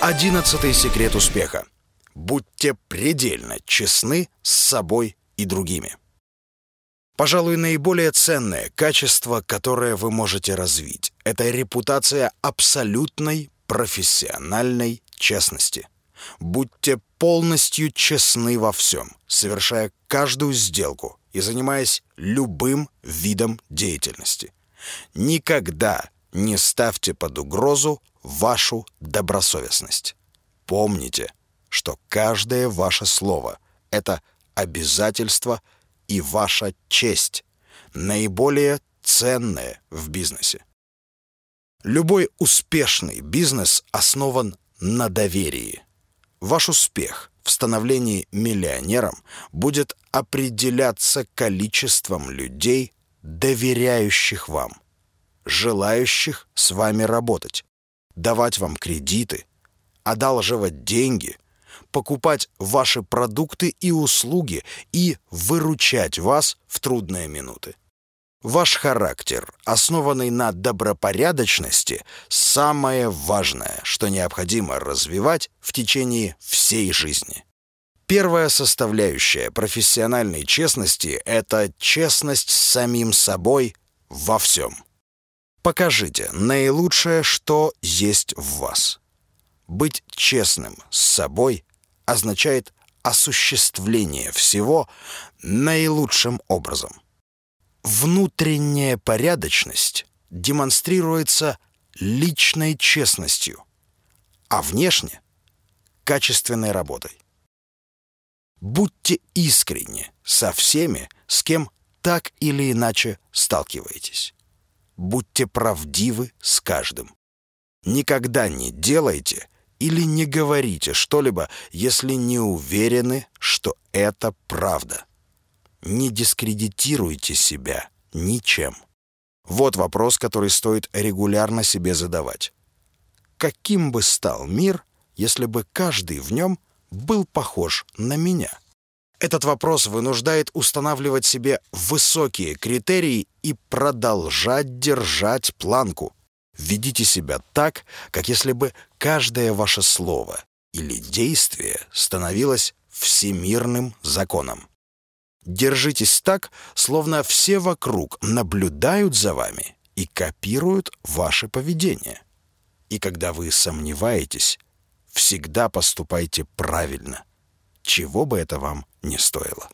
Одиннадцатый секрет успеха. Будьте предельно честны с собой и другими. Пожалуй, наиболее ценное качество, которое вы можете развить, это репутация абсолютной профессиональной честности. Будьте полностью честны во всем, совершая каждую сделку и занимаясь любым видом деятельности. Никогда не ставьте под угрозу вашу добросовестность. Помните, что каждое ваше слово — это обязательство и ваша честь, наиболее ценное в бизнесе. Любой успешный бизнес основан на доверии. Ваш успех в становлении миллионером будет определяться количеством людей, доверяющих вам, желающих с вами работать, давать вам кредиты, одалживать деньги, покупать ваши продукты и услуги и выручать вас в трудные минуты. Ваш характер, основанный на добропорядочности, самое важное, что необходимо развивать в течение всей жизни. Первая составляющая профессиональной честности – это честность с самим собой во всем. Покажите наилучшее, что есть в вас. Быть честным с собой означает осуществление всего наилучшим образом. Внутренняя порядочность демонстрируется личной честностью, а внешне – качественной работой. Будьте искренни со всеми, с кем так или иначе сталкиваетесь. Будьте правдивы с каждым. Никогда не делайте или не говорите что-либо, если не уверены, что это правда. Не дискредитируйте себя ничем. Вот вопрос, который стоит регулярно себе задавать. Каким бы стал мир, если бы каждый в нем был похож на меня? Этот вопрос вынуждает устанавливать себе высокие критерии и продолжать держать планку. Ведите себя так, как если бы каждое ваше слово или действие становилось всемирным законом. Держитесь так, словно все вокруг наблюдают за вами и копируют ваше поведение. И когда вы сомневаетесь, всегда поступайте правильно, чего бы это вам не стоило.